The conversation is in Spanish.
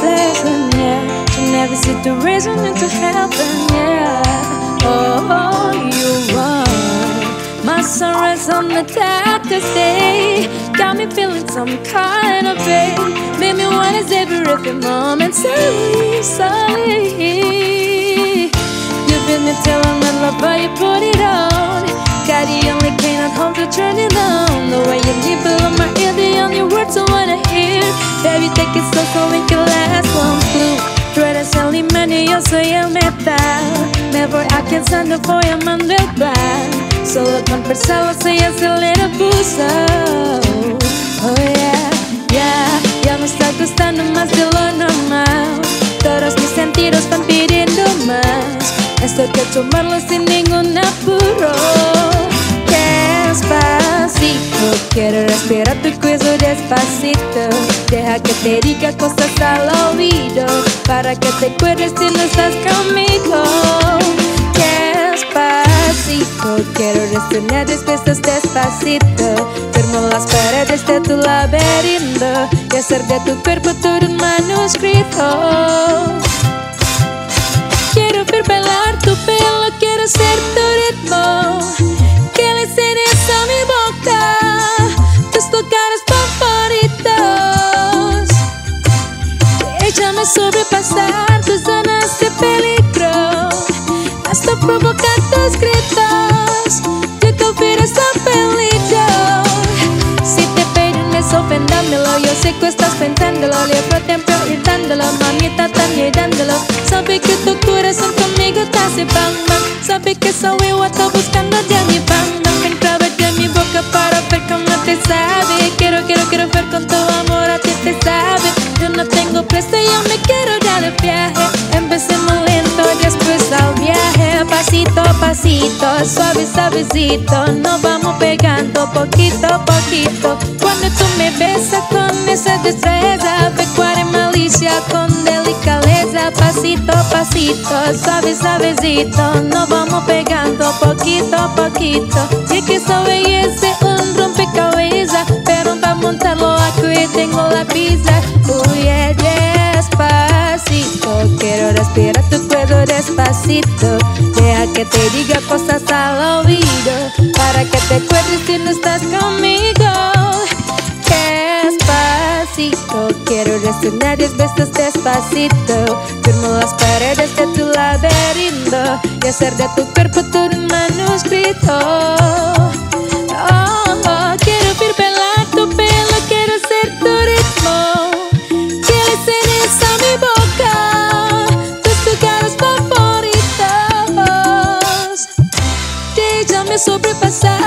blessing, yeah. To never see the reason into heaven, yeah. Oh, you are my sunrise on the darkest day. Got me feeling some kind of way. Made me wanna savor every moment, slowly, slowly. You feel me till I'm in love, but you put it on. Voy a cansando, voy amando el plan. Solo con pensarlo soy acelera pulso. Oh yeah, yeah, ya me está gustando más de lo normal. Todos mis sentidos van pidiendo más. Esto hay que tomarlo sin ningún apuro. Despacito, quiero respirar tu cuello despacito. Deja que te diga cosas al oído para que te acuerdes si no estás conmigo. Despacito, quiero resonar besos despacito. Firmo las paredes de tu laberinto y hacer de tu cuerpo todo un manuscrito. Quiero ver bailar tu pelo, quiero ser tu tus gritos. Yo confío en peligro. Si te piden eso, ofendándolo. Yo sé que estás pensándolo. Libro tiempo irritándolo. Mamita, están llenándolo. Sabe que tu corazón conmigo te hace bang bang. Sabe que soy yo, está buscando de mi bang bang. Ven, de mi boca para ver cómo te sabe. Quiero, quiero, quiero ver con tu amor a ti te sabe. Yo no tengo presa, yo me quiero dar el viaje. Empecemos lento, después al viaje. Pasito pasito, suave, suavecito. Nos vamos pegando poquito a poquito. Cuando tú me besas con esa destreza, pecuaria malicia con delicadeza. Pasito pasito, suave, suavecito. Nos vamos pegando poquito a poquito. Y que esa belleza es un rompecabezas, pero para montarlo aquí tengo la pizza. Uy, despacito, quiero respirar tu cuello despacito. Que te diga cosas al oído, para que te acuerdes si no estás conmigo. Despacito, quiero resonar diez veces despacito. Firmo las paredes de tu laberinto y hacer de tu cuerpo todo un manuscrito. sobrepassar.